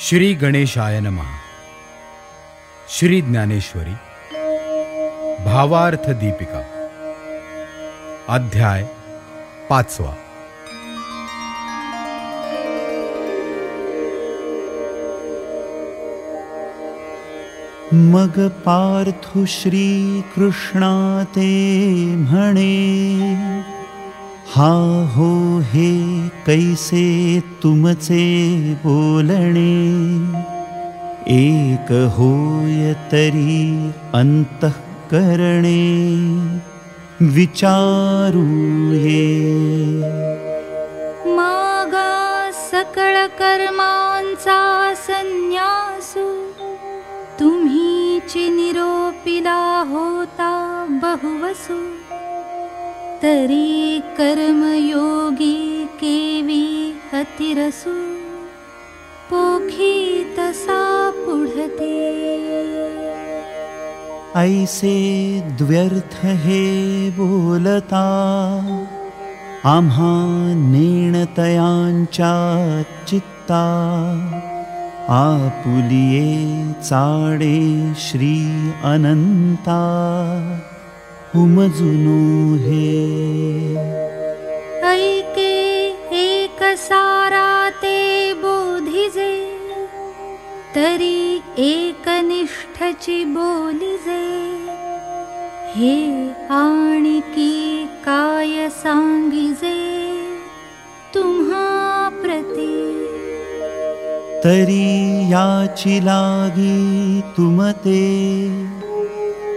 श्री गणेशाय नमः। श्री ज्ञानेश्वरी। भावार्थ दीपिका। अध्याय पाचवा। मग पार्थु श्रीकृष्णा ते म्हणे हा हो हे कैसे तुमचे बोलणे? एक होय तरी अंतःकरणे। विचारू ये। मागा सकळ कर्मांचा संन्यासू। तुम्हीची निरोपिला होता बहुवसू तरी कर्मयोगी केवी अतिरसू पोखी तसा पुढते। ऐसे द्व्यर्थ हे बोलता आम्हा नेणतयांच्या चित्ता। आपुलिये चाडे श्री अनंता उमजुनो हे ऐके एक सारा ते बोधिजे तरी एकनिष्ठची बोलिजे। हे आणिकी काय सांगिजे तुम्हा प्रती? तरी याची लागी तुमते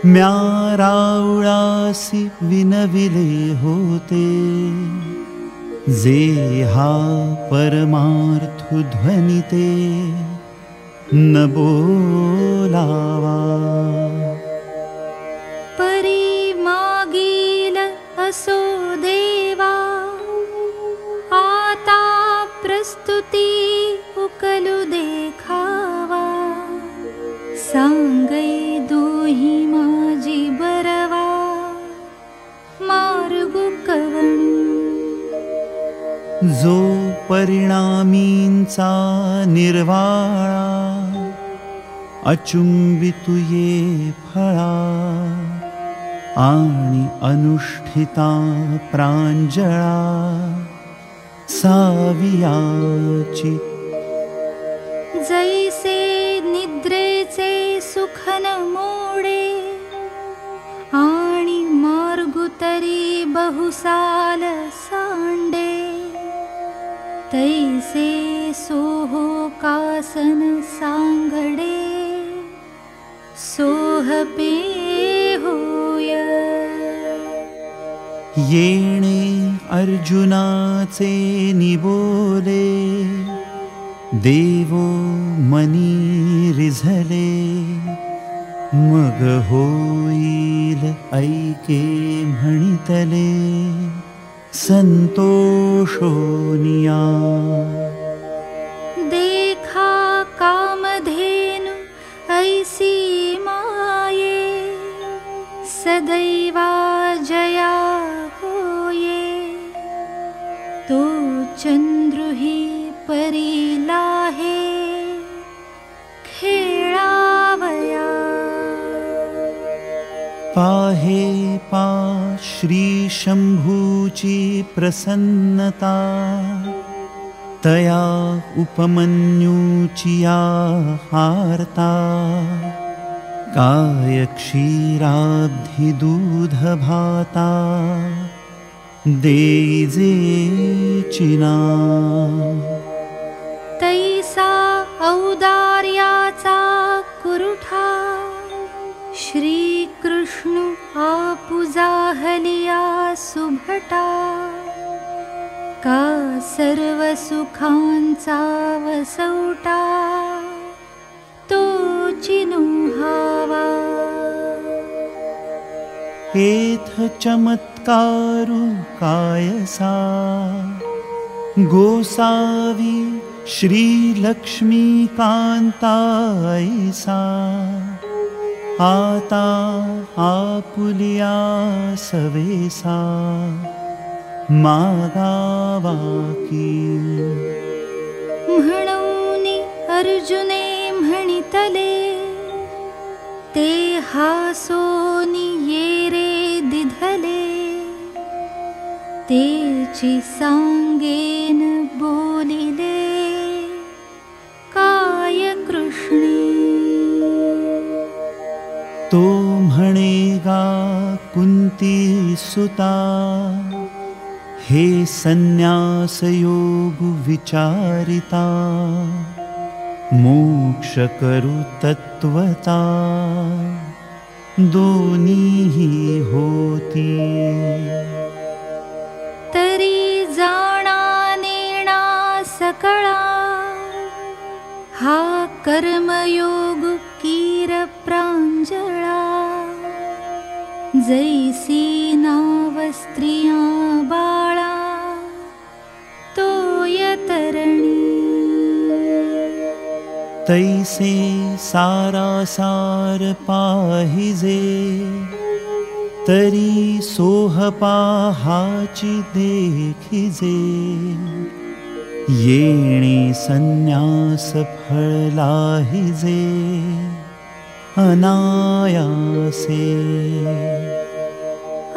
म्या रावळासी विनविले होते। जे हा परमार्थ ध्वनिते न बोलावा। परी मागील असो परिणामींचा निर्वाळा अचुंबितुये फळा आणि अनुष्ठिता प्रांजळा सावियाची. जैसे निद्रेचे सुखन मोडे आणि मार्गुतरी बहुसाल सांडे तैसे सोहो कासन सांगडे सोहपे होय। येणे अर्जुनाचे निबोले देवो मनी रिझले मग होईल ऐके म्हणितले संतोषोनिया देखा कामधेनु ऐसी माये सदैवा जया होये। तो चंद्रुही परिला पाहे पा श्री शंभूची प्रसन्नता। तया उपमन्यूचिया हार्ता। काय क्षीराब्धि दूध भाता देजे चिना। तैसा औदार्याचा आपुजाहलिया सुभटा का सर्व सुखांचा वसवटा तो चिनुहावा। एथ चमत्कारु कायसा। गोसावी श्रीलक्ष्मीकान्तायसा आता आपुलिया सवेसा मागावा की अर्जुने म्हणितले ते हासोनी ये रे दिधले। तेची सांगेन बोलिले कुंती सुता। हे संन्यास योग विचारिता। मोक्ष करू तत्वता दोन्ही होती। तरी जाणा नेणा सकळा। हा कर्मयोग कीर प्रांजळा जैसी नाव स्त्रिया बाळा तोय तरणी तैसे सारासार पाहिजे तरी सोहपाहाची देखिजे येणे संन्यास फळलाहिजे अनायासे।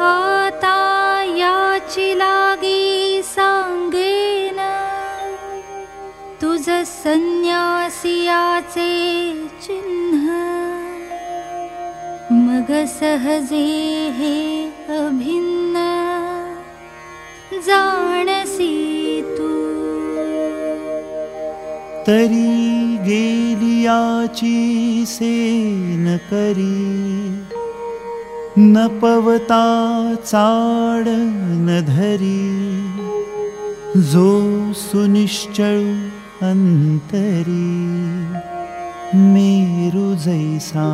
आता याची लागी सांगेन तुझ संन्यासियाचे चिन्ह मग सहजे हे अभिन्न जाणसी तरी गेलियाची सेन करी न पवता चाड न धरी जो सुनिश्चळू अंतरी मेरु जैसा।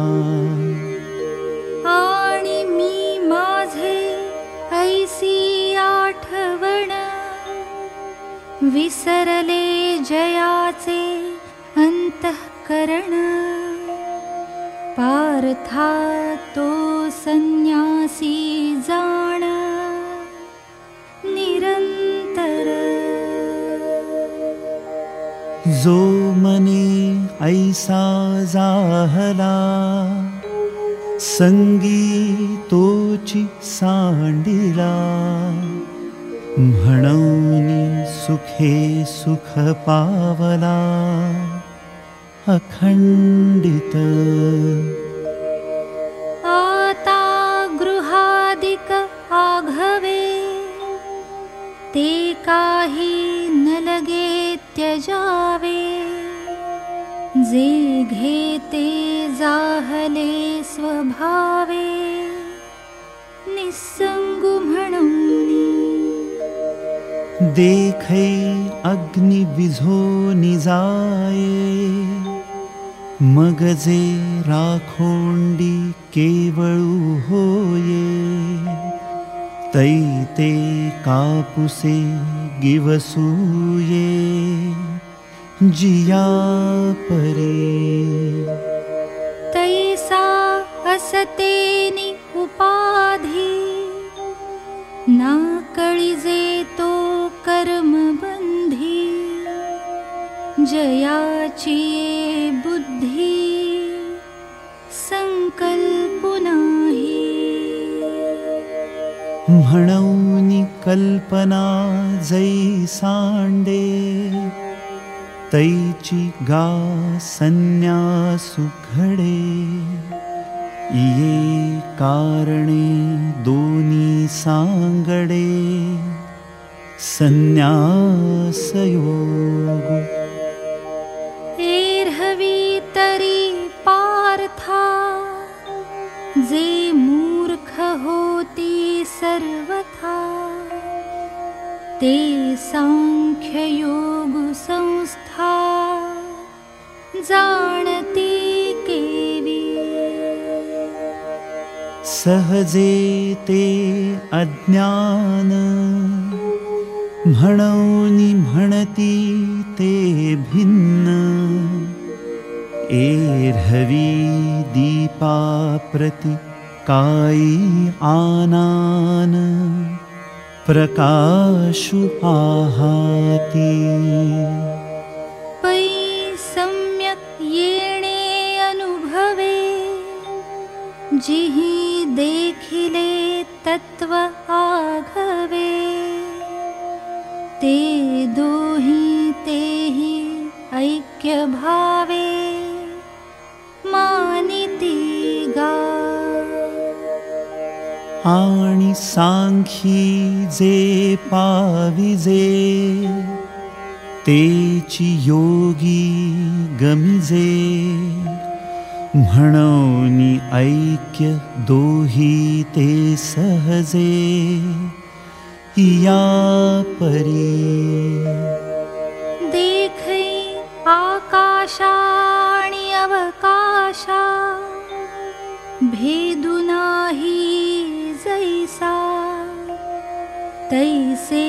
आणि मी माझे ऐसी आठवण विसरले जयाचे अंतःकरण. पार्था तो संन्यासी जाण. निरंतर. जो मने ऐसा जाहला संगीतोची सांडिला सुखे सुख गृहादिक आघवे ते काही न लगे त्यजावे जे घेते जाहले स्वभावे। म्हणून देखे अग्नि विझो निजाये। मगजे राखोंडी केवळू होये। तैते कापुसे गिवसूये। जिया परे। तैसा असतेनि उपाधी। ना कळिजे जयाची ये बुद्धी संकल्पु नाही म्हणून कल्पना जै सांडे तैची गा संन्यासु घडे। ये कारणे दोनी सांगडे संन्यास पार्था। जे मूर्ख होती सर्वथा ते सांख्य योग संस्था जाणती केवी। सहजे ते अज्ञान म्हणून म्हणती ते भिन्न एर्हवी दीपा प्रति काई आनान प्रकाशु आहाती। पै सम्यक येणे अनुभवे जिहि देखिले तत्व आघवे। ते दोहि तेहि ऐक्य भावे मानिति गा। आणि सांखी जे पाविजे तेची योगी गमिजे म्हणोनी ऐक्य दोही ते सहजे या परी। देखै आकाशाणि भेदु नाही जैसा तैसे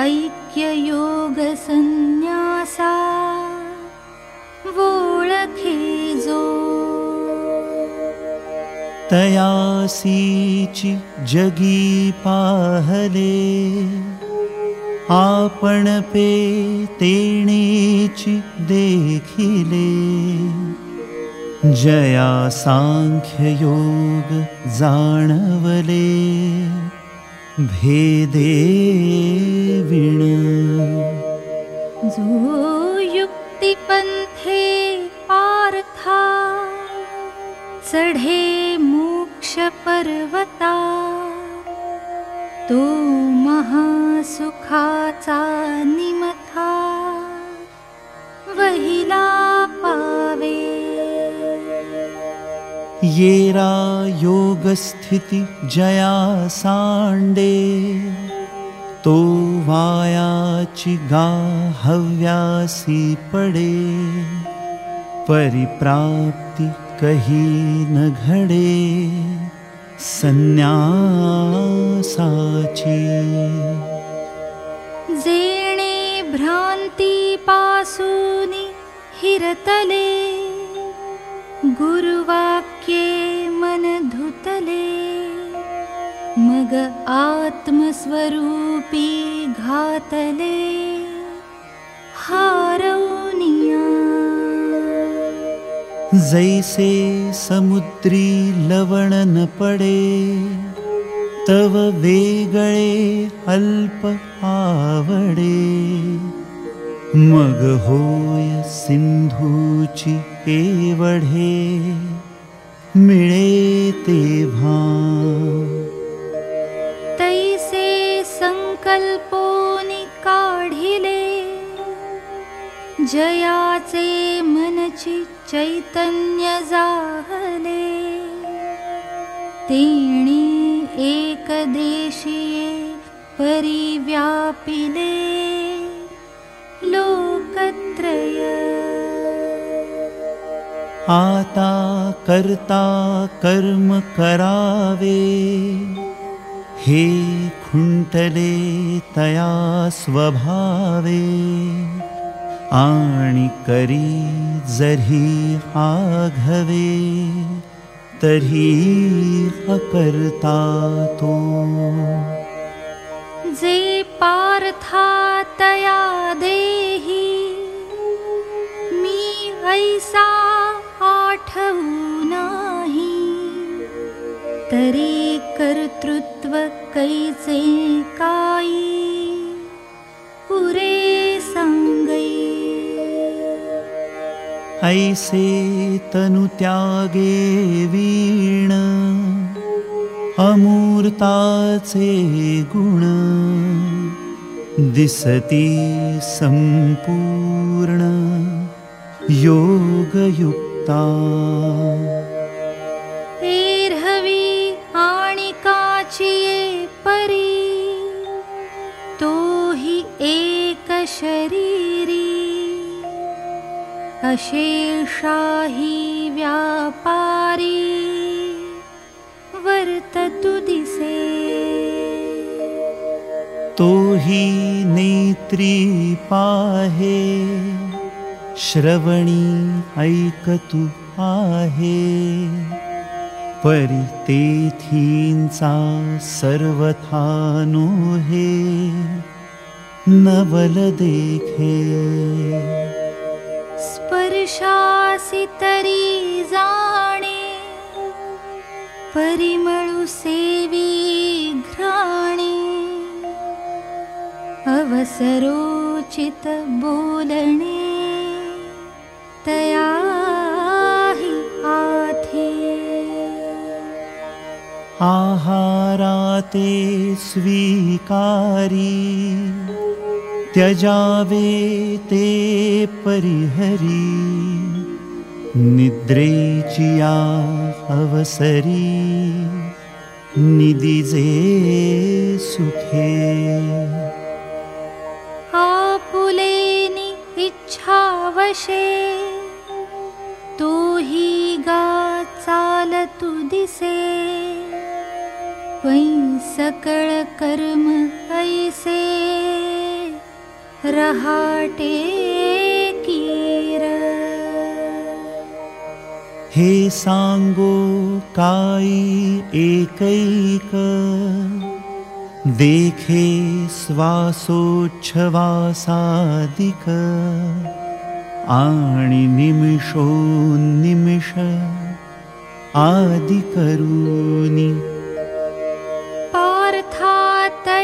ऐक्ययोग संन्यासा वोळखे जो तयासीची जगी पाहले आपण पे तेणेची देखिले जया सांख्ययोग जाणवले भेदे विण। जो युक्तिपन्थे पार्था चढे मोक्षपर्वता तो महासुखाचा निमथा वहिला पावे येरा योगस्थिति जया सांडे तो वायाची गा हव्यासी पडे परिप्राप्ति कही न घडे संन्यासाची जेणे भ्रान्तिपासूनि हिरतले गुरुवाक्ये मन धुतले मग आत्मस्वरूपी घातले। हारौनिया जैसे समुद्री लवण न पडे तव वेगळे अल्प आवडे मग होय सिंधूची एवढे मिळे तेव्हा? तैसे संकल्पोनि काढिले जयाचे मनची चैतन्य जाहले. तेणी एकदेशीये परिव्यापिले लोकत्रय। आता करता कर्म करावे। हे खुंटले तया स्वभावे। आणि करी जरी आघवे। तरी अकर्ता तो जे पार्था तया देही। मी ऐसा आठवू नाही। तरी कर्तृत्व कैचे काई? पुरे सांगई ऐसे तनु त्यागे वीण अमूर्ताचे गुण दिसती संपूर्ण योगयुक्ता। आणि काचिये परी तोही एक शरीरी। अशेषाही व्यापारी वर्ततु दिसे तोही नेत्री पाहे श्रवणी ऐकतु आहे। परी तेथींचा सर्वथा नोहे नवल देखे। स्पर्शा वासी तरी जाणे परिमळु सेवी घ्राणे। अवसरोचित बोलणे। तया हि आथे। आहाराते स्वीकारी। त्यजावे ते परिहरी निद्रेचिया अवसरी निदिजे सुखे। आपुलेनि इच्छावशे तो हि गा चालतु दिसे। वै सकळ कर्म ऐसे रहाटे हे सांगो काई एकैक देखे श्वासोच्छवासादिक आणि निमिषोन्निमिष आदिकरूनि पार्थातयाचे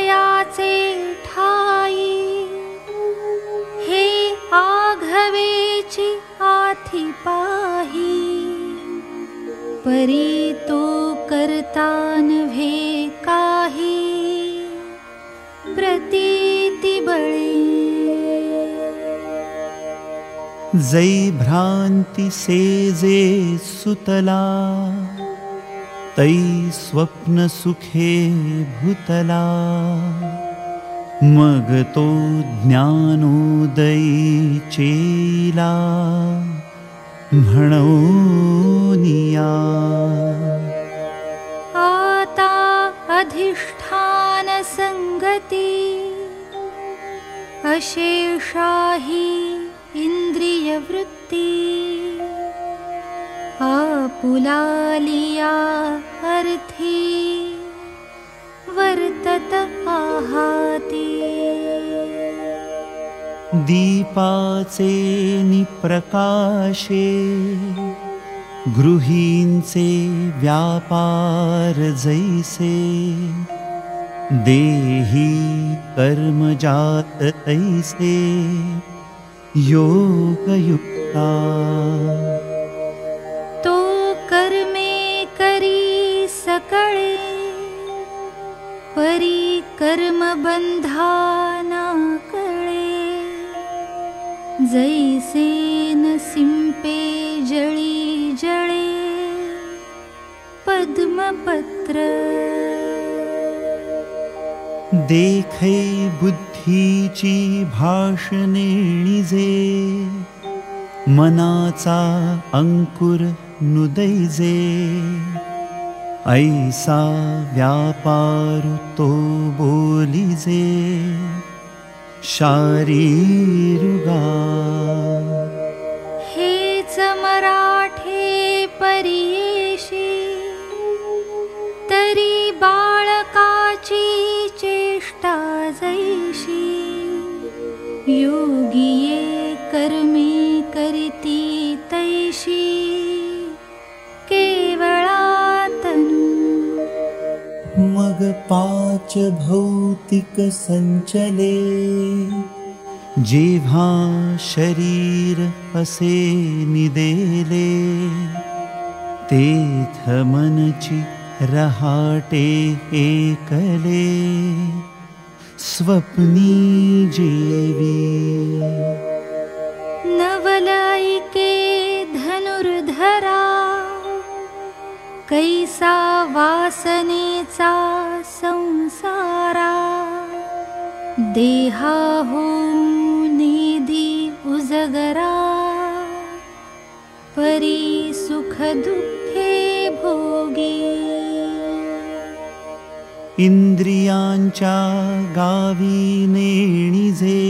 ठाई हे आघवेची आथी पाही परी तो करतान भे काही? प्रतीति बळे। जै भ्रान्ति सेजे सुतला तै स्वप्नसुखे भूतला। मग तो ज्ञानोदयी चेला आता अधिष्ठान संगती अशेषाही इंद्रियवृत्ती आपुलालिया अर्थी वर्तत आहाती। दीपाचे निप्रकाशे गृहींचे व्यापार जैसे देही कर्मजात तैसे योगयुक्ता। तो कर्मे करी सकळे परी कर्म बंधाना कळे। जैसे न जळी जळे पद्मपत्र। देखै बुद्धीची भाषणे निजे मनाचा अंकुर नुदैजे। ऐसा व्यापार तो बोलिजे शारीरुगा। हेच मराठे परियेशी कर्मे करिती तैशी केवळातनु मग पाच भौतिक संचले जेव्हा शरीर असे निदेले। तेथ मनची रहाटे एकले स्वप्नी जेवी नवलायिके धनुर्धरा कैसा वासनेचा संसारा। देहा हो नेदी उजगरा परी सुख दुःखे भोगी इंद्रियांच्या गावी नेणिजे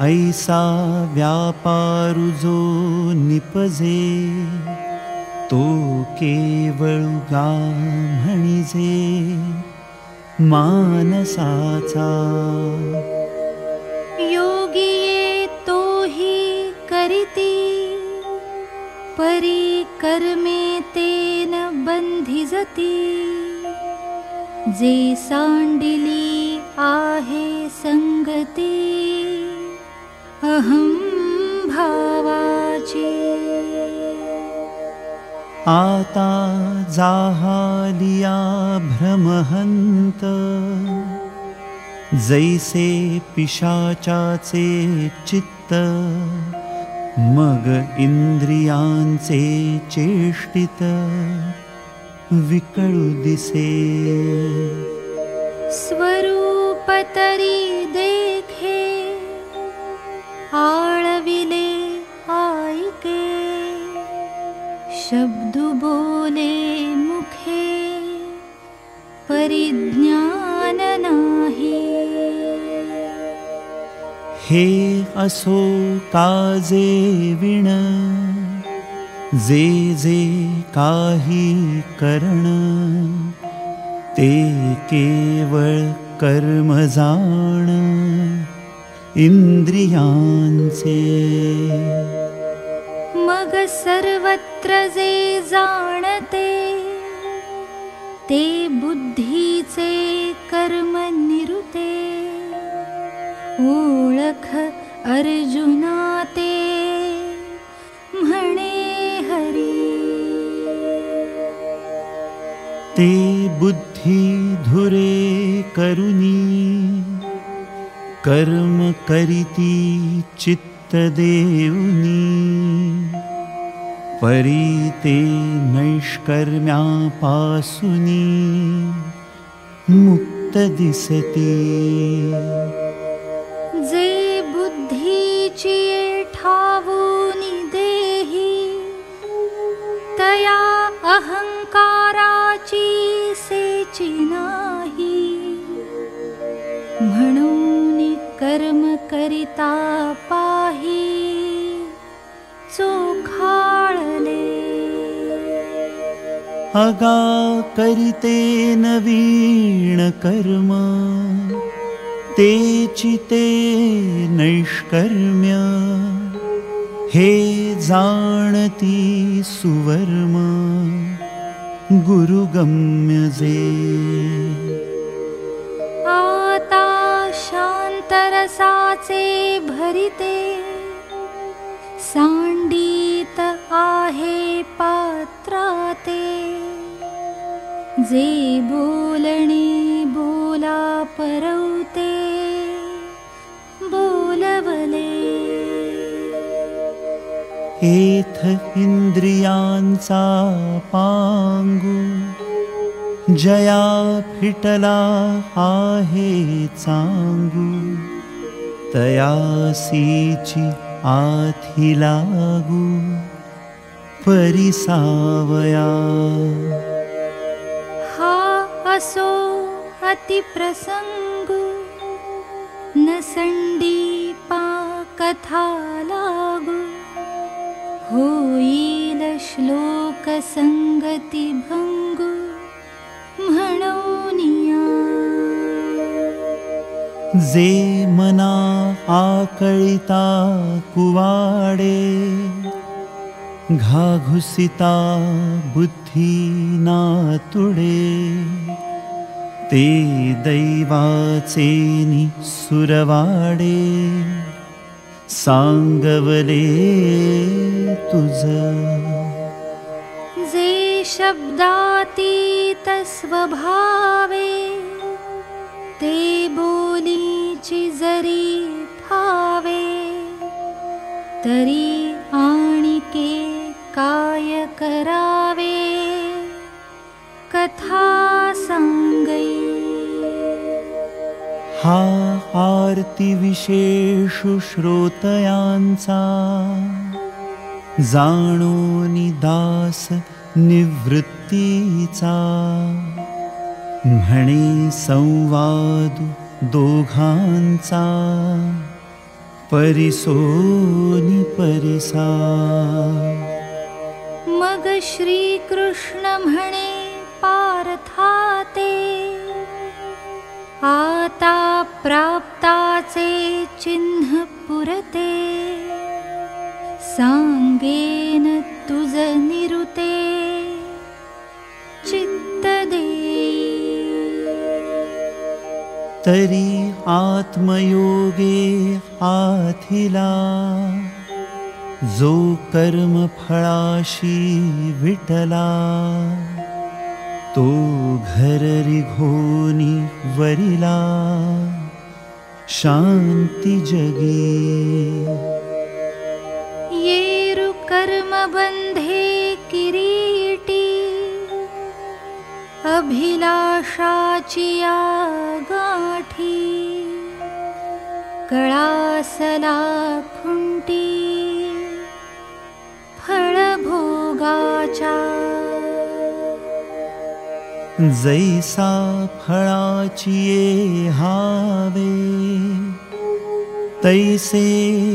ऐसा व्यापारु जो निपजे तो केवळगा म्हणिजे मानसाचा। योगिये तोही करिती परी कर्मे तेन बन्धिजति जे सांडिली आहे संगती अहं भावाची। आता जाहालिया भ्रमहन्त जैसे पिशाचाचे चित्त मग इंद्रियांचे चेष्टित दिसे स्वरूपतरी देखे आळविले आईके शब्द बोले मुखे परिज्ञान नाही। हे असो काजे विण जे जे काही करण ते केवळ कर्म जाण. इंद्रियांचे मग सर्वत्र जे जाणते ते बुद्धीचे कर्म निरुते. ओळख अर्जुना ते. म्हणे ते बुद्धी धुरे करुनी कर्म करीती चित्त देऊनी परी ते नैष्कर्म्यापासुनी। मुक्त दिसती जे बुद्धीची ठावूनी देही तया अहंकाराची सेची नाही म्हणून कर्म करिता पाही चोखाळले अगा करिते नवीण कर्म ते नैष्कर्म्य। हे जाणती सुवर्म गुरुगम्य शान्तरसाचे भरिते सांडीत आहे पात्राते। जे बोलणे बोला परवते बोलवले इंद्रियांचा पांगू जया फिटला आहे चांगू तयासीची आथी लागू। परिसावया। हा असो अतिप्रसंग न संडीपा कथा लागू होईल श्लोक संगती भंगू म्हणूनिया। जे मना आकळिता कुवाडे घाघुसिता बुद्धी नातुडे ते दैवाचे नि सुरवाडे सांगवले तुझ। जे शब्दातीत स्वभावे ते बोलीची जरी फावे तरी आणिके काय करावे? कथा सांगई। हा आरती विशेषु श्रोतयांचा जाणोनी दास निवृत्तीचा। म्हणे संवाद दोघांचा। परिसोनी परिसा। मग श्रीकृष्ण म्हणे पार्थाते आता प्राप्ताचे चिन्ह पुरते. सांगेन तुज निरुते. चित्त तरी आत्मयोगे आथिला. जो कर्म फळाशी विटला तो घर रिघोनी वरिला शांती जगी। येरु कर्म बंधे किरीटी अभिलाषाची या गाठी। कळासला खुंटी फळभोगाच्या जैसा ये हावे तैसे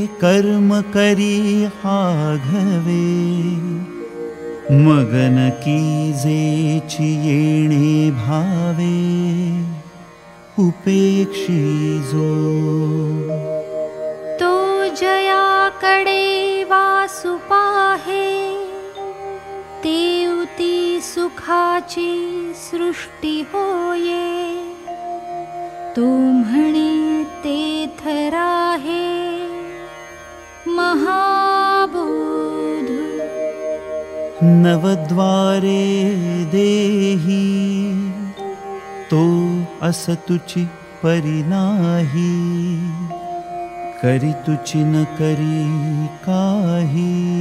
कर्म करी हाघवे। मगन कीजेची येणे भावे उपेक्षी जो। तो जयाकडे वासु पाहे सुखाची सृष्टी होये। तो म्हणे तेथ राहे। महाबोधु। नवद्वारे देही। तो असतुची परिनाही करी तुची न करी काही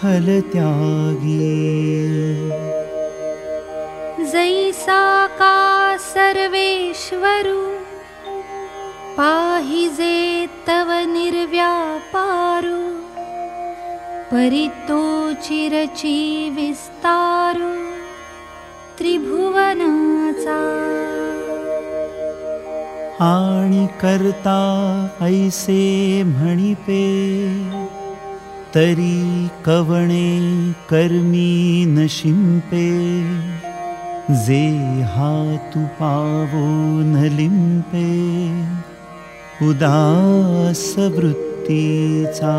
फल त्यागी जैसा का सर्वेश्वरु पाहिजे तव निर्व्यापारु परितो चिरची विस्तारु त्रिभुवनाचा। आणि करता ऐसे म्हणिपे तरी कवणे कर्मी न शिंपे जे हातु पावो न लिंपे उदास वृत्तीचा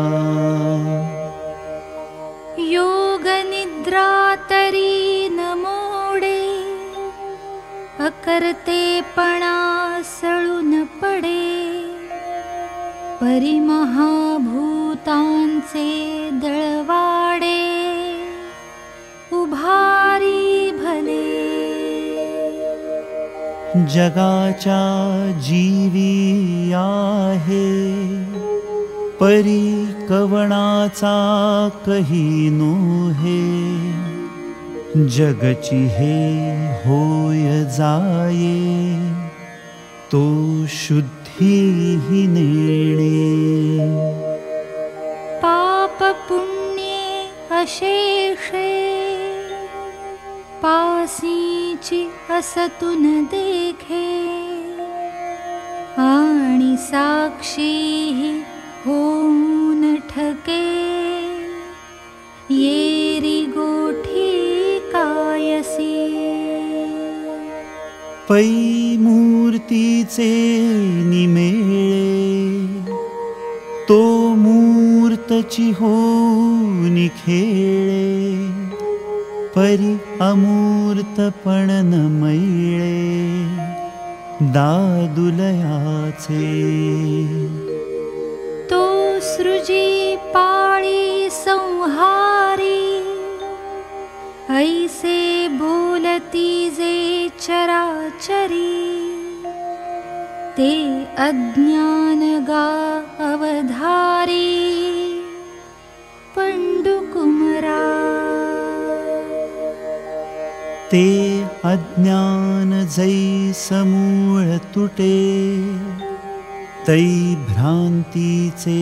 योग निद्रा तरी न मोडे अकर्तेपणा सळून पडे दळवाडे उभारी भले. जगाच्या जीवी आहे परी कवणाचा कही नोहे. जगची हे होय जाये तो शुद्धी नेणे पाप पुण्ये अशेषे। पासीची असतुन देखे। आणि साक्षी होऊन ठके। येरी गोठी कायसी। पै मूर्तीचे निमेळे तो परी दादुलयाचे। तो सृजी पाळी संहारी ऐसे बोलती जे चराचरी ते अज्ञान ते अज्ञान जै समूळ तुटे तै भ्रांतीचे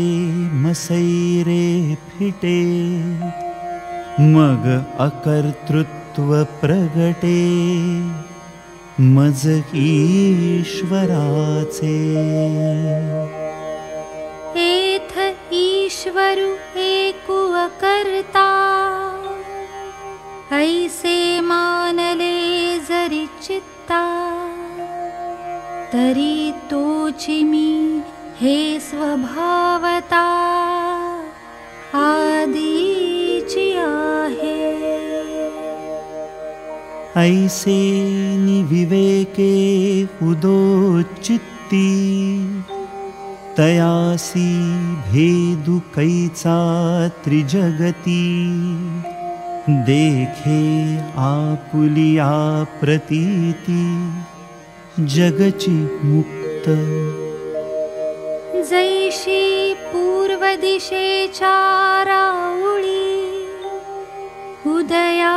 मसैरे फिटे। मग अकर्तृत्व प्रगटे। मज ईश्वराचे एथ ईश्वरु एकु अकर्ता ऐसे मानले जरि चित्ता। तरी तोचि मी हे स्वभावता। आदिची आहे ऐसे निविवेके उदोचित्ती तयासी चित्ति तयासि त्रिजगती। देखे आपुलिया प्रतीति जगची मुक्त जैशी पूर्वदिशे चारावळी उदया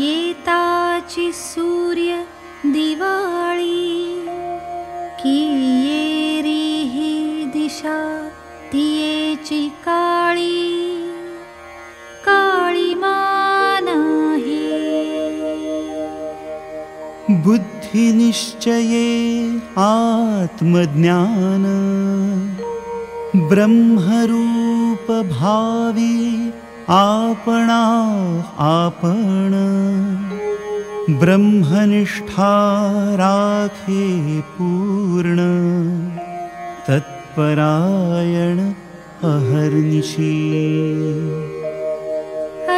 येताची सूर्य दिवाळी की येरी ही दिशा तियेची काळी। काळी मानाही बुद्धिनिश्चये आत्मज्ञान ब्रह्मरूपभावी आपणा आपण ब्रह्मनिष्ठा राखे पूर्ण तत्परायण अहर्निशी।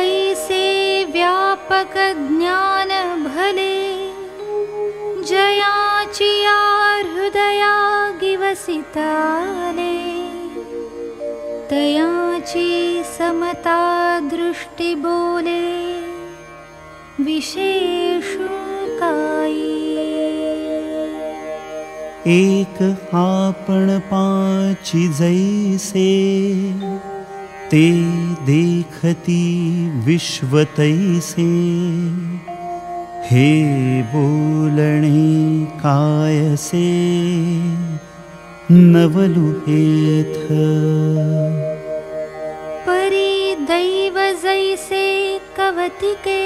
ऐसे व्यापक गिवसिताले तयाची समता दृष्टी बोले विशेषु पाची जैसे ते देखती विश्वतैसे हे बोलणे कायसे नवलु हेथ परी दैव जैसे कवतिके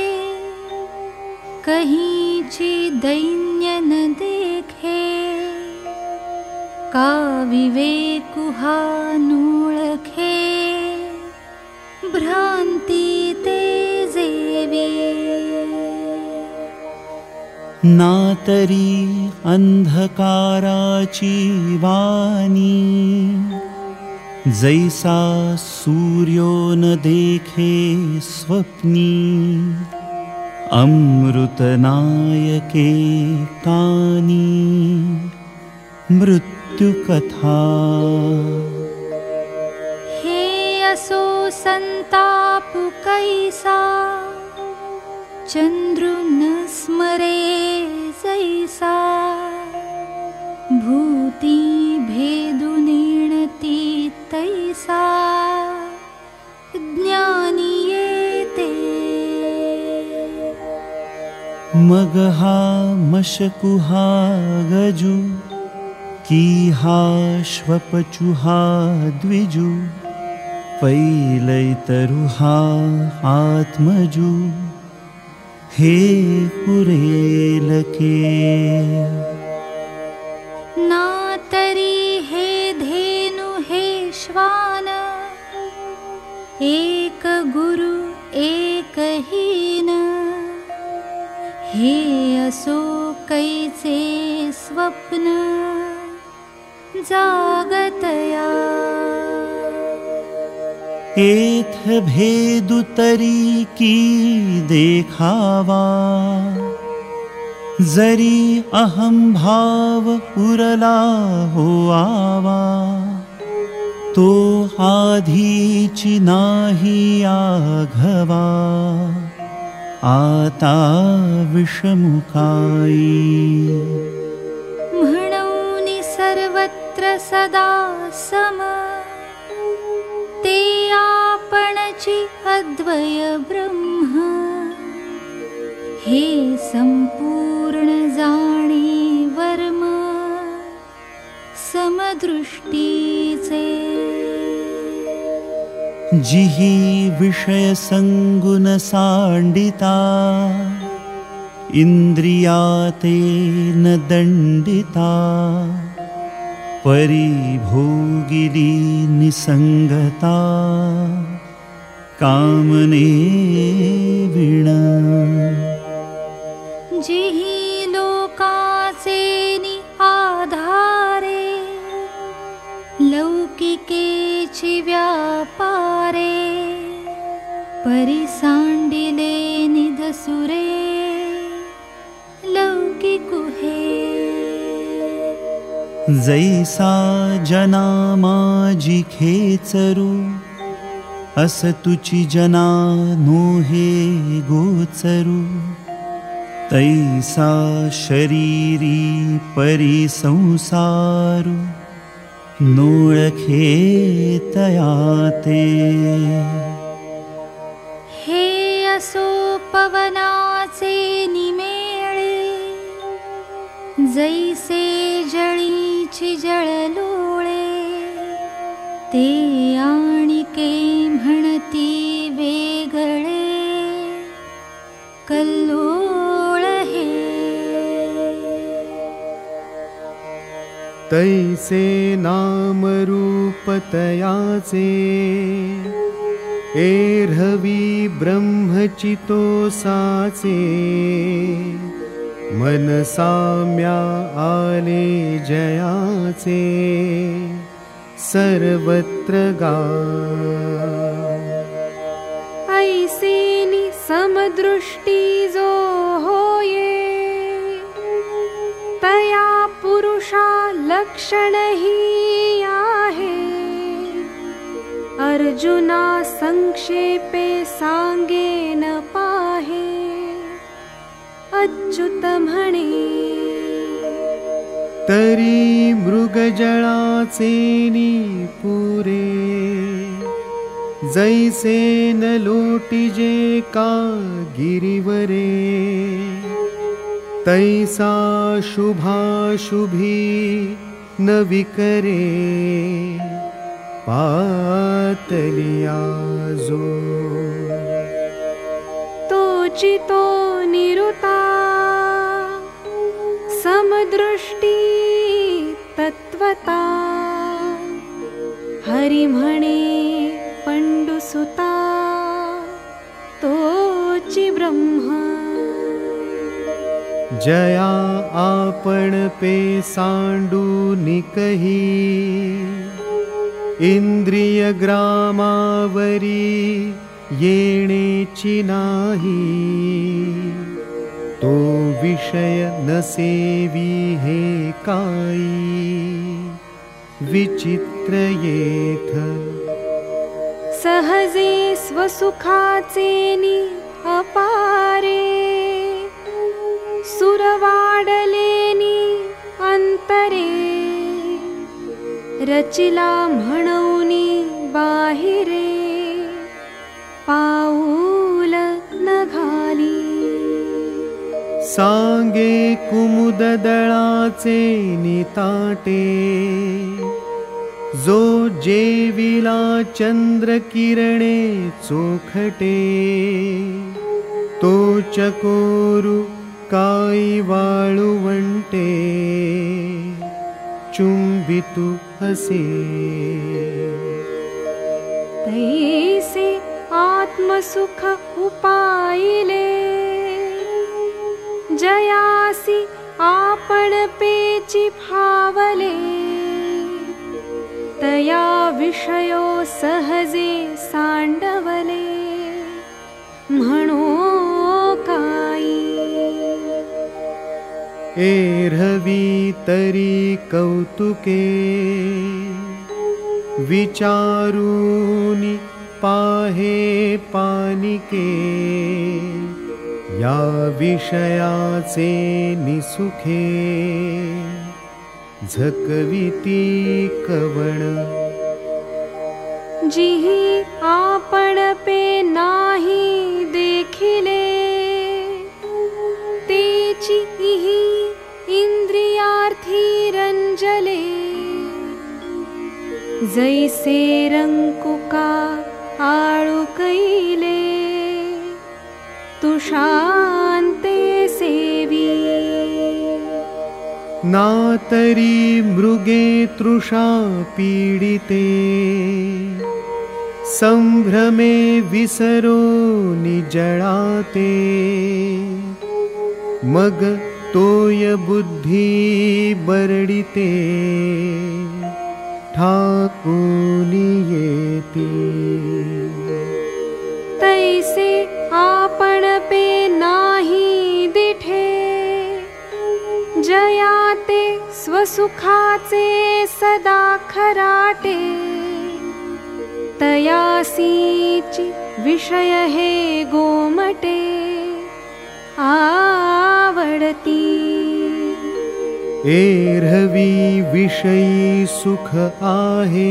कहींची दैन्य न देखे। का विवेकुहा नूळखे भ्रांती नातरी अंधकाराची वाणी जैसा सूर्यो न देखे स्वप्नी अमृतनायके कानी मृत्युकथा। हे असो संतापु कैसा चंद्रु न स्मरे जैसा भूती भेदु नेणती तैसा ज्ञानी येते मगहा मशकुहा गजु कीहा श्वपचुहा द्विजु पैलैतरुहा आत्मजु हे कुरेलके नातरी हे धेनु हे श्वान। एक गुरु एक हीन। हे असो कैचे स्वप्न जागतया एथ भेदुतरी की देखावा। जरी अहं भाव उरला हो आवा। तो आधीची नाही आघवा। आता विषमुकाई म्हणूनि सर्वत्र सदा सम ते आपणची अद्वय ब्रह्म. हे संपूर्ण जाणे वर्म समदृष्टीचे. जिही विषय संगुन सांडिता इंद्रियाते न दंडिता परिभोगिली निसंगता कामने विण। जिही लोकाचे नि आधारे लौकिकेची व्यापारे परिसांडिले निधसुरे। कुहे जैसा जना माजी खेचरू अस तुची जना नोहे गोचरू। तैसा शरीरी परी संसारू नोळखे तयाते। हे असो पवनाचे निमेळे जैसे जळीची जळलोळे ते आणिके म्हणती वेगळे कल्लोळ हे। तैसे नामरूपतयाचे ब्रह्मचितो साचे मनसाम्या आले जयाचे सर्वत्र गा। ऐसेनि समदृष्टी जो होये तया पुरुषा लक्षण ही आहे। अर्जुना संक्षेपे सांगे न पाहे अच्युत म्हणे तरी मृगजळाचे पुरे। जैसे न लोटिजे का गिरिवरे। तैसा शुभाशुभी न विकरे। पातलिया जो तोचितो निरुता। समदृष्टी तत्वता हरि म्हणे पंडुसुता तोची ब्रह्म। जया आपण पे सांडू निकही। इंद्रिय ग्रामावरी येणेची नाही। तो विषय नसेवी हे काई। विचित्र येथ सहजे स्वसुखाचे नि अपारे। सुरवाडलेनी अंतरे रचिला म्हणूनी बाहिरे पाऊल न घाली। सांगे कुमुद दळाचे निताटे। जो जेविला चंद्र किरणे चोखटे। तो चकोरु काई वाळुवंटे। चुंबितु हसे आत्मसुख उपाइले जयासी आपण पेची फावले तया विषयो सहजे सांडवले। एरवी तरी कौतुके विचारूनि पाहे पानिके या विषयाचे निसुखे। झकविती कवण। जिही आपण पे नाही देखिले तेची इही इंद्रियार्थी रंजले। जैसे रंकुका आळू कैले तुषांते सेवी। नातरी मृगे तृषा पीडिते संभ्रमे विसरो निजळाते मग तोय बुद्धी बरडिते तैसे आपण पे नाही दिठे स्वसुखाचे सदा खराटे। तयासीची विषय हे गोमटे। आवडती एरवी विषयी सुख आहे।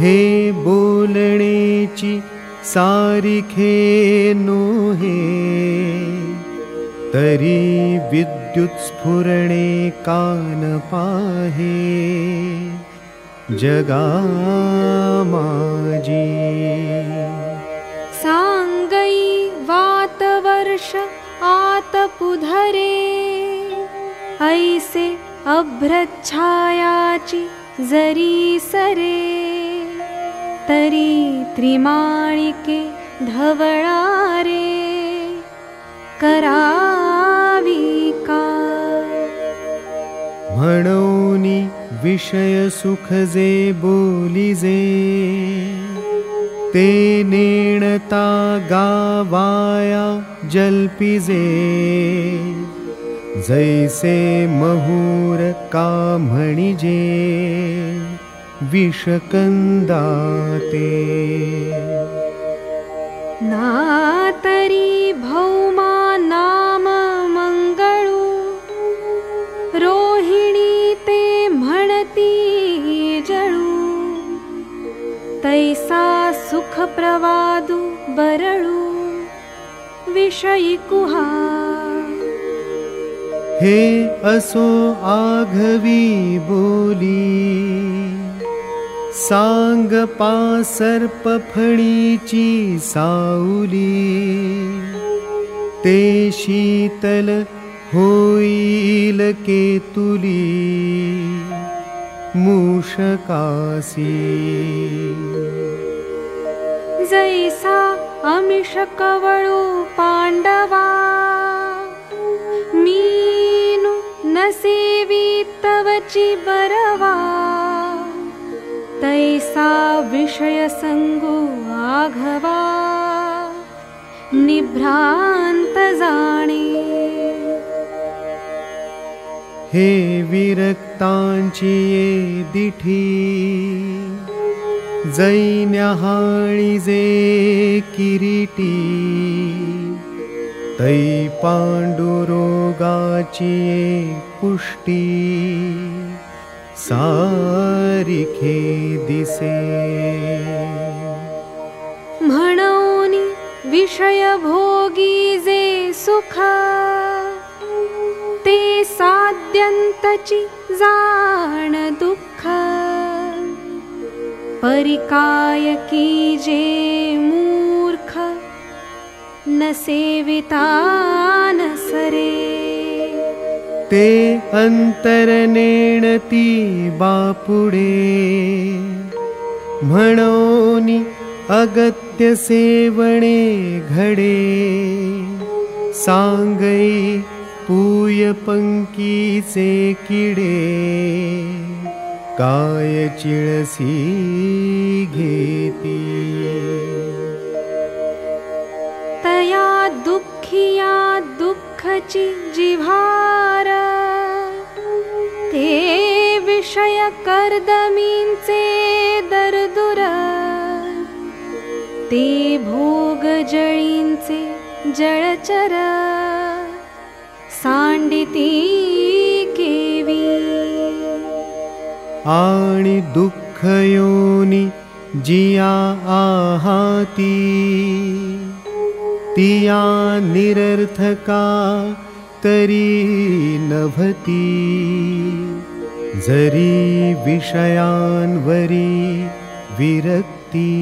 हे बोलणेची सारिखे नोहे तरी विद्युत स्फुरणे कान पाहे। जगा माझी सांगई वातवर्ष आत पुधरे ऐसे अभ्रच्छायाची जरी सरे। तरी त्रिमाणिके धवळारे करावी का? म्हणोनी विषय सुख जे बोलिजे ते नेणता गावाया जल्पिजे जैसे महूर का म्हणिजे विषकंदाते नातरी भौमा नाम मंगळू रोहिणी ते म्हणती जळू। तैसा सुख प्रवादू बरळू विषयी कुहा हे असो आघवी बोली सांग पा सर्प फणीची साऊली ते शीतल होईल केतुली मूषकासी. जैसा आमिष कवळू पांडवा तवची बरवा तैसा विषय संगो आघवा। निभ्रांत जाणे। हे विरक्तांची ये दिठी जैन्याहाळी जे किरीटी तै पांडुरोगाची ये पुष्टी। सारिखे दिसे म्हणून विषय भोगी जे सुख। ते जाण दुःख। परिकाय की जे मूर्ख। न सेविता न सरे ते अंतर नेणती बापुडे। म्हणोनी अगत्य सेवणे घडे। सांगई पूय पंकीचे किडे। काय चिळसी घेती तया दुःखिया दुःखची ते भोग जळींचे जळचर। सांडिती केवी। आणि दुःख योनी जिया आहाती। तिया निरर्थका तरी नभती। जरी विषयांवरी विरक्ती।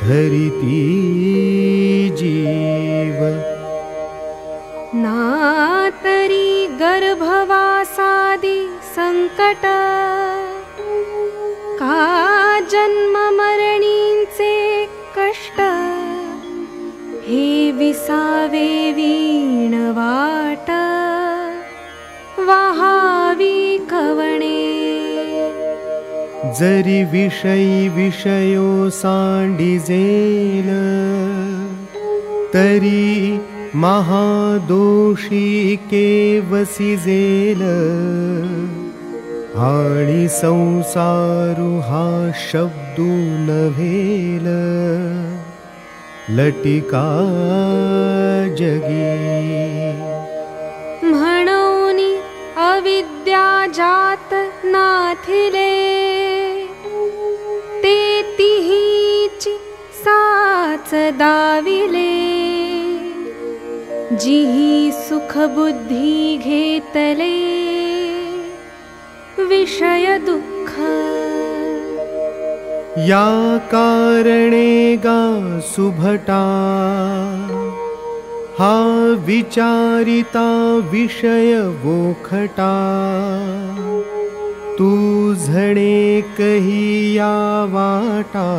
धरिती जीव। नातरी गर्भवासादि संकट। का जन्म हे विसावे वाट वाहावी कवणे जरी विषयी विषयो सांडिजेल तरी महादोषी के वसिजेल आणि संसारु हा शब्दू नव्हेल लटिका जगी। अविद्या जात नाथिले। ते तिहीची साच जिही सुख बुद्धी घेतले। विषय दुःख या कारणे गा सुभटा। हा विचारिता विषय वोखटा। तू झणे कही या वाटा।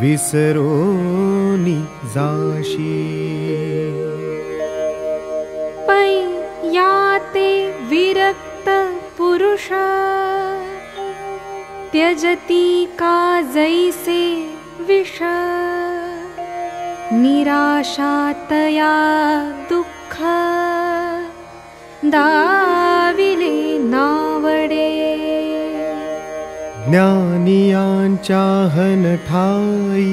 विसरोनी जाशी। पै याते विरक्त पुरुष त्यजती का जैसे विष। निराशातया दुःख। दाविले नावडे। ज्ञानियांच्या हनठाई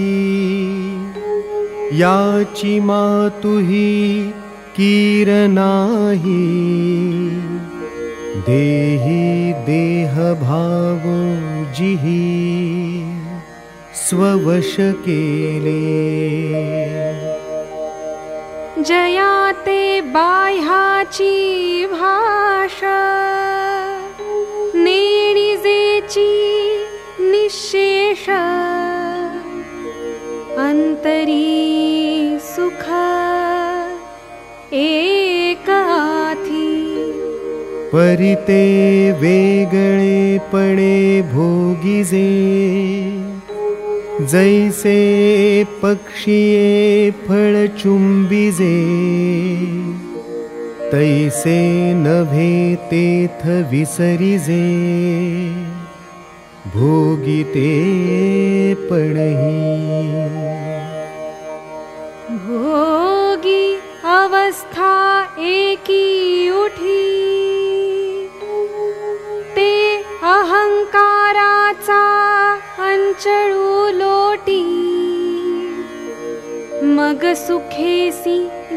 याची मातुही कीर नाही देही देह भावो जिही स्ववश केले जया ते बाह्याची भाषा नेणिजेची निशेष अंतरी सुख आथी परिते वेगळेपणे भोगिजे। जैसे चुंबिजे। तैसे नभे तेथ विसरिजे। भोगिते पणही। भोगी अवस्था एकी अंचळू लोटी। मग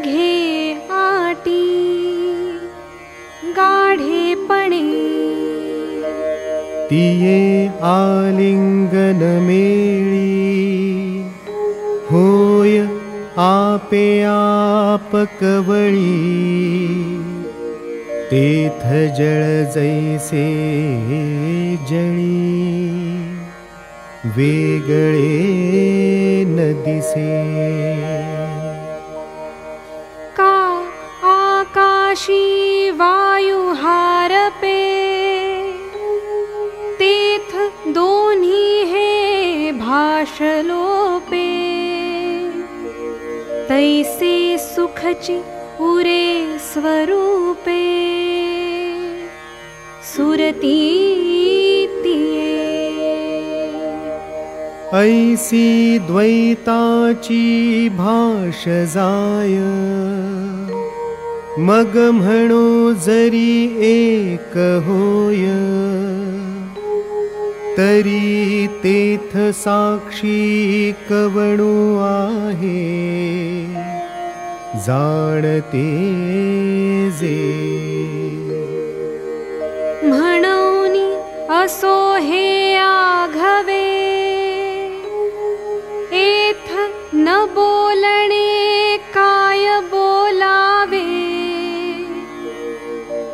घे तिये आलिंगन मेळी। होय आपे आप कवळी। तेथ जळ जैसे जळी वेगळे नदिसे का आकाशी वायु हारपे तेथ दोन्ही हे भाषलोपे तैसे सुखची उरे स्वरूपे। सुरती ऐसी द्वैताची भाष जाय। मग म्हणो जरी एक होय तरी तेथ साक्षी कवणू आहे। जाणते जे। म्हणूनी असो हे आघवे न बोलणे काय बोलावे?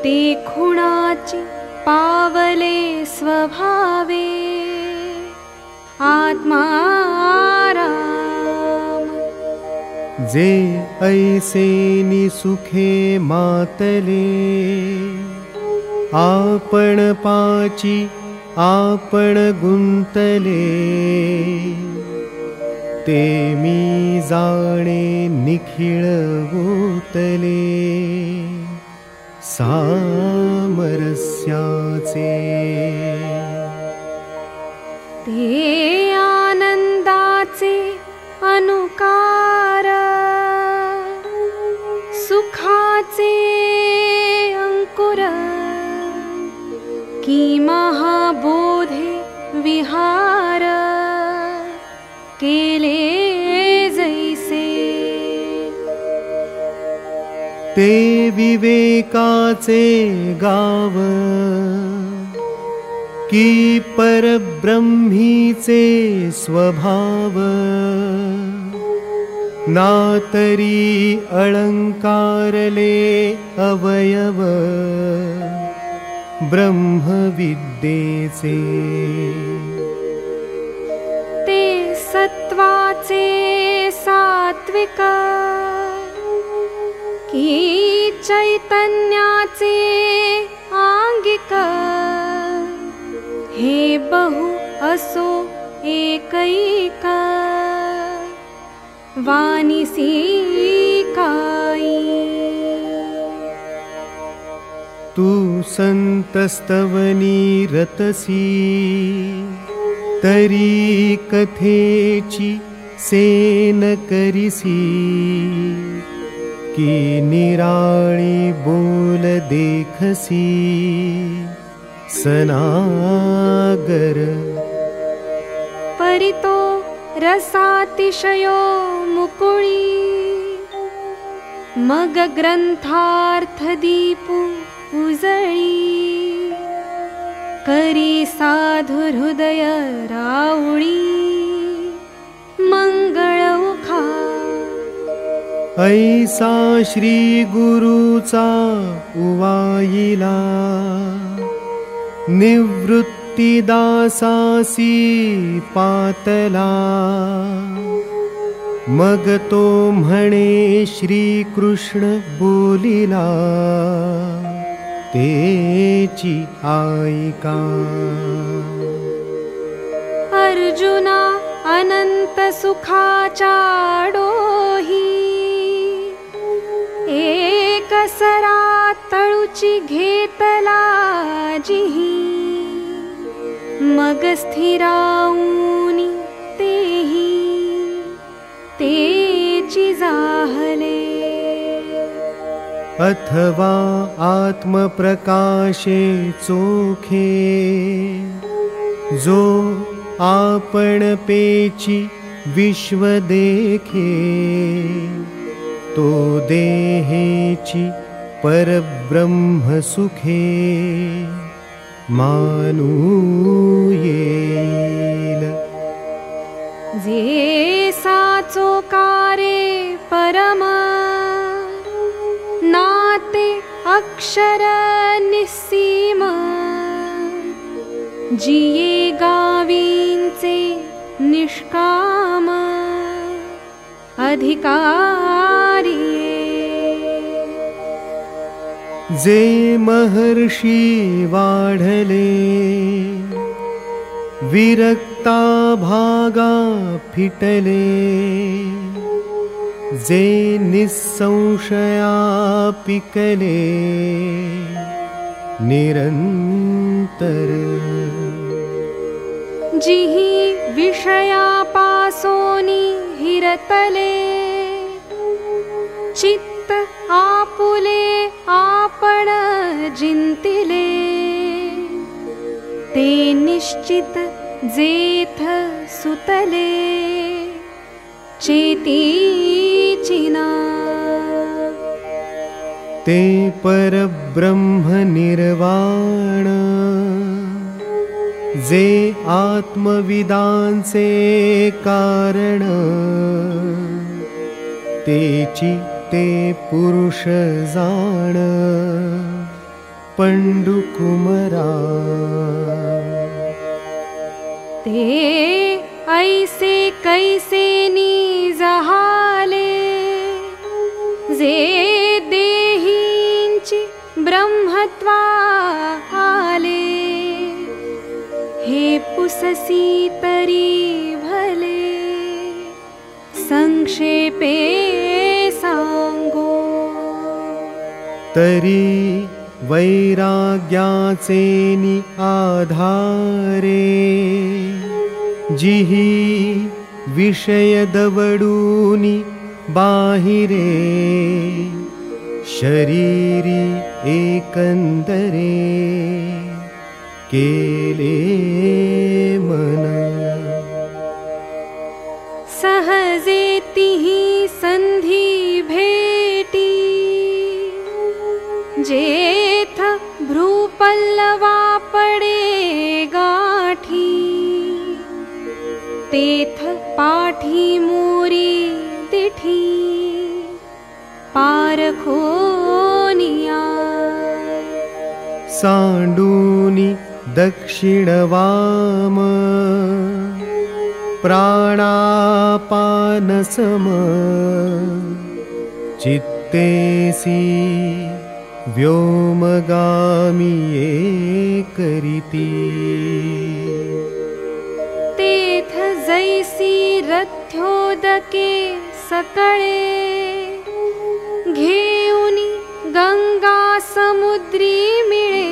ते खुणाची पावले स्वभावे. आत्माराम जे ऐसेनी सुखे मातले आपण पाची आपण गुंतले ते मी जाणे निखिळ ी सामरस्याचे. ते सामरस्यानन्दा अनुकार सुखाचे अङ्कुर किमा विवेकाचे गाव की परब्रह्मीचे स्वभाव नातरी अलङ्कारले अवयव ब्रह्मविद्येचे. ते सत्त्वाचे सात्विक की चैतन्याचे आङ्गिक। हे बहु असो एकैक। वानिसी काई तू संतस्तवनी रतसी तरी कथेची सेन करिसी की निराळी बोल देखसी सनागर। परितो रसातिशयो मुकुळी मग ग्रंथार्थ दीपू उजळी। करी साधु हृदय उखा ऐसा श्री उवाईला निवृत्तिदासासी पातला। मग तो म्हणे श्रीकृष्ण बोलिला। तेची आईका अर्जुना अनंत सरा तळुची घेतला जिही मग स्थिराऊनी तेही। तेची जाहले। अथवा आत्मप्रकाशे चोखे। जो आपण पेची विश्व देखे तो देहेची परब्रह्म सुखे मानू येईल जे साचो कारे परम। नाते अक्षर निस्सीम जिये गावींचे निष्काम। अधिकारी जे महर्षी वाढले विरक्ता भागा फिटले जे निसंशया पिकले निरंतर। जिही विषयापासोनी हिरतले चित्त आपुले आपण जिंतिले। ते निश्चित जेथ सुतले। चेतीचिना ते परब्रह्म निर्वाण। जे आत्मविदांचे कारण। तेची ते पुरुष जाण। पंडुकुमरा ते ऐसे कैसे निजहाले जे देहींची ब्रह्मत्वा आले हे पुससी तरी भले। संक्षेपे तरी वैराग्याचे नि आधारे जिही विषय दवडूनि बाहिरे शरीरी एकंदरे केले मन। सहजे तिही पाठी मोरी दिठी। पारखोनिया साण्डूनि दक्षिणवाम। प्राणापानसम। चित्तेसि व्योमगामी करिति। तेथ जैसी रथ्योदके सकळे घेऊनी गंगा समुद्री मिळे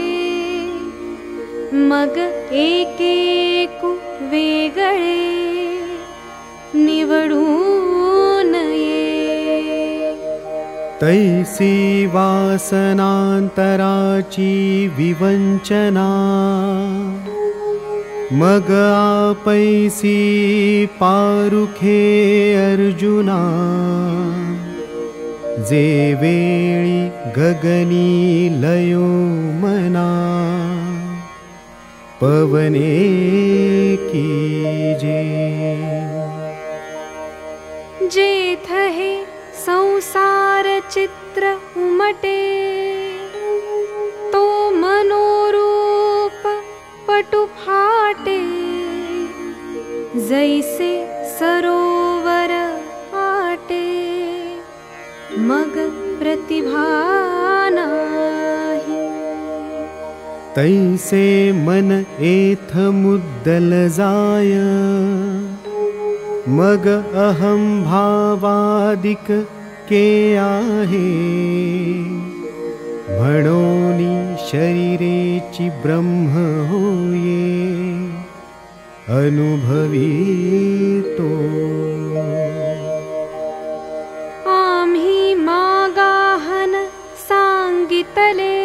मग एकेकु वेगळे। निवडून ये। तैसी वासनान्तराची विवञ्चना मग आपैसी पारुखे अर्जुना। जे वेळी गगनी लयो मना। पवने कीजे जेथ हे संसार चित्र उमटे जैसे सरोवर आटे मग प्रतिभा तैसे मन एथ मुद्दल जाय। मग अहं भावादिक के आहे। म्हणोनी शरीरेची ब्रह्म होये अनुभवी तो आम्ही मागाहन सांगितले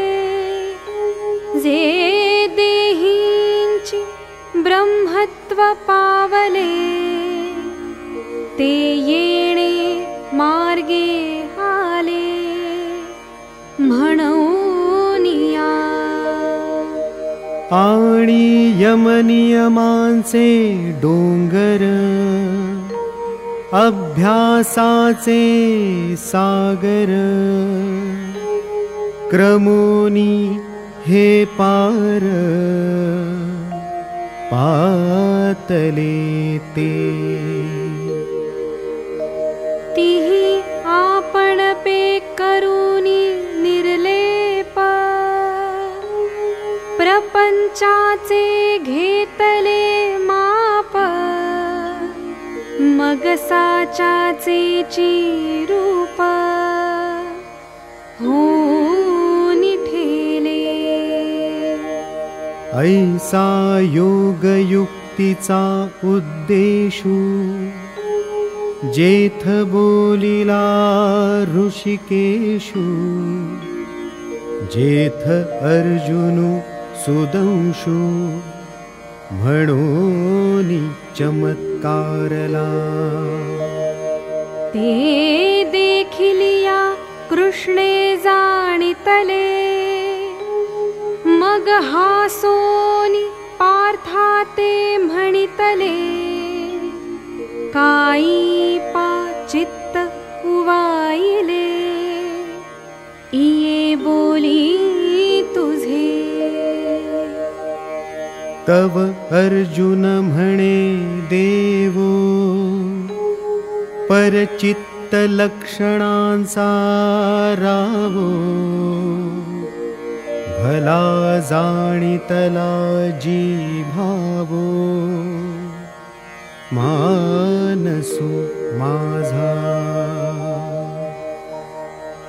जे देहींची ब्रह्मत्व ते येणे मार्गे आले आणि यमनियमांचे डोंगर अभ्यासाचे सागर। क्रमोनी हे पार पातले ते। तिही आपण पे करुनी निर्लेप प्रपंचाचे घेतले माप मग साचाचे रूप होनी ठेले. ऐसा योगयुक्तीचा उद्देशू जेथ बोलिला ऋषिकेशु जेथ अर्जुनु सुदंशु। म्हणोनी चमत्कारला ते देखिलिया कृष्णे जाणितले। मग हासोनी पार्था ते म्हणितले। काई पा चित्त उवाईले। इये बोली तव अर्जुन म्हणे देवो परचित्त लक्षणांचा रावो भला जाणितला जी भावो मानसो माझा।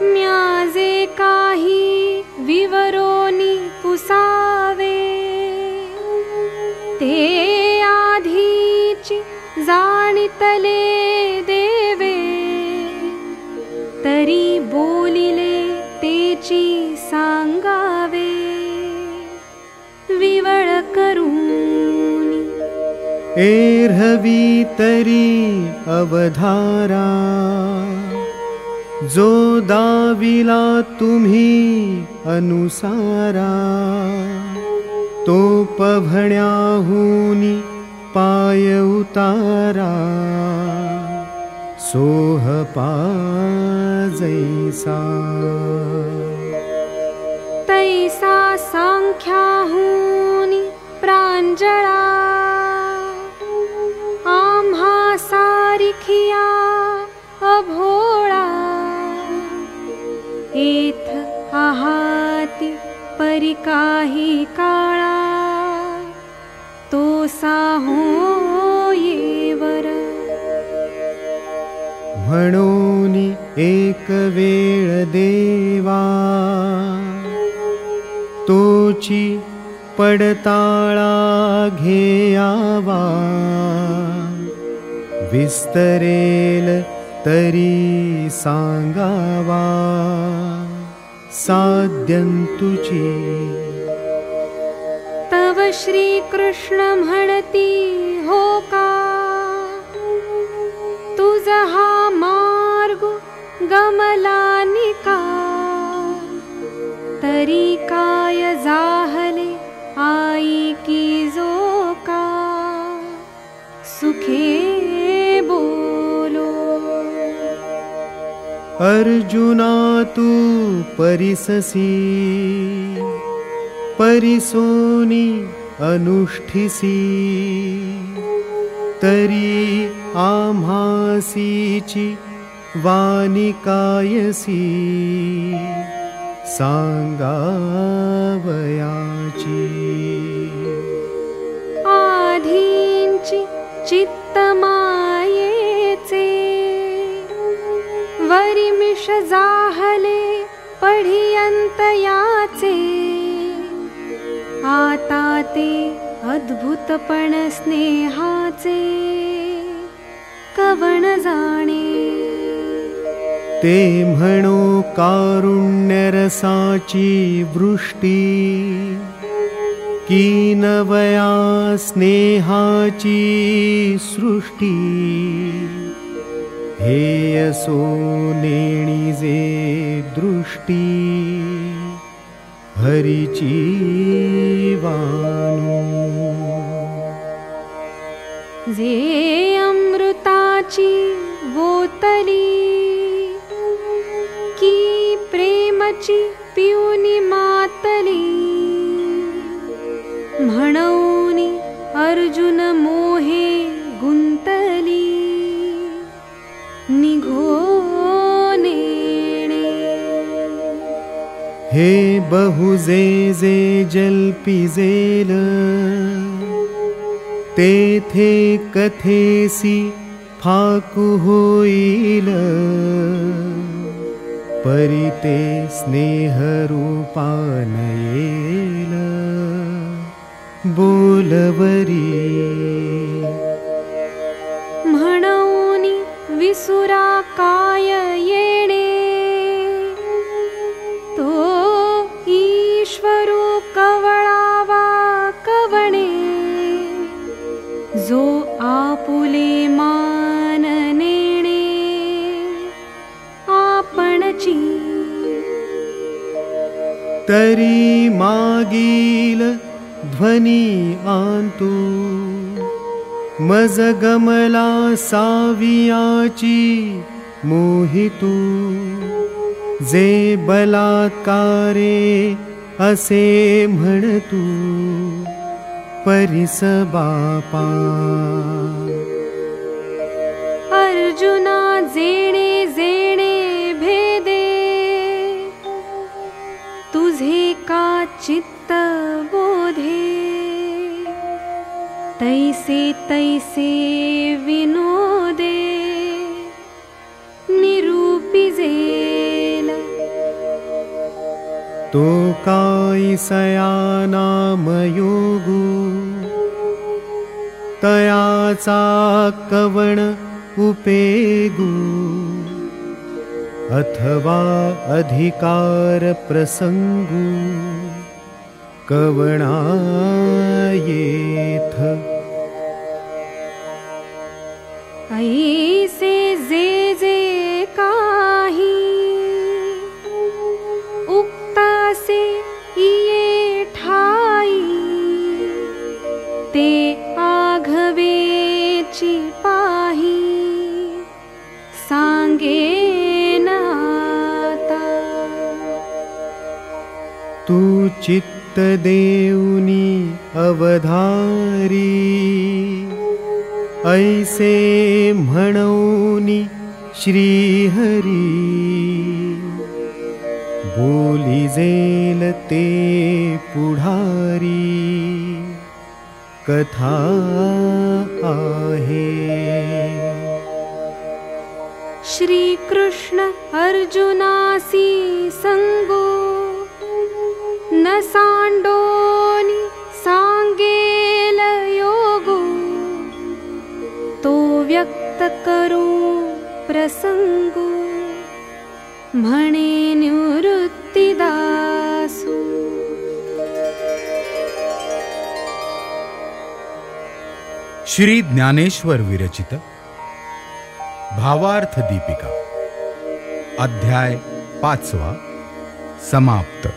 म्याजे काही विवरोनी पुसावे ते आधीची जाणितले देवे तरी बोलिले तेची सांगावे. विवळ करूनी एर्हवी तरी अवधारा जो दाविला तुम्ही अनुसारा तो पभण्याहुनी पायी उतारा। सोहपा जैसा तैसा सांख्याहुनी प्रांजळा आम्हा सारिखिया अभोळा। एथ आहाती परिकाही काळा साहो येवर म्हणून एक वेळ देवा तोची पडताळा घेयावा विस्तरेल तरी सांगावा साध्यंतुची तव श्रीकृष्ण म्हणती हो का? तुझ हा मार्ग गमला निका तरी काय जाहले आई की जो का सुखे बोलो। अर्जुना तू परिससी परिसोनी अनुष्ठिसी। तरी आम्हासीची वानिकायसी। सांगावयाची आधींची चित्तमायेचे। वरिमिष जाहले पढियंत याचे आता ते अद्भुतपण स्नेहाचे कवण ते म्हणो कारुण्यरसाची वृष्टी की नवया स्नेहाची सृष्टी. हे असो नेणीजे दृष्टी हरीची वाणू जे अमृताची वोतली की प्रेमची पिऊनी मातली म्हणूनी अर्जुन मोहे हे बहुजे जे जल्पिजेल तेथे कथेसी फाकु होईल परिते स्नेहरूपान येल बोलवरी। म्हणूनी विसुरा काय येणे आपुले मान नेणे आपणची। तरी मागील ध्वनी आंतू मज गमला सावियाची मोहितू जे बलात्कारे असे म्हणतू परिस बापा अर्जुना जेणे जेणे भेदे तुझे का चित्त बोधे? तैसे तैसे विनोदे निरूपिजेल तो काय सयानामयोगू तयाचा कवण उपेगू अथवा अधिकार प्रसंगू। कवणायेथ चित्तदेवनी अवधारी। ऐसे म्हणौनी श्रीहरी। बोली जेल ते पुढारी। कथा आहे। श्रीकृष्ण अर्जुनासी संगो न सांगेल योगो. तो व्यक्त करू प्रसंगो. म्हणे निवृत्तीदासू श्री ज्ञानेश्वर विरचित भावार्थ दीपिका अध्याय पाचवा समाप्त.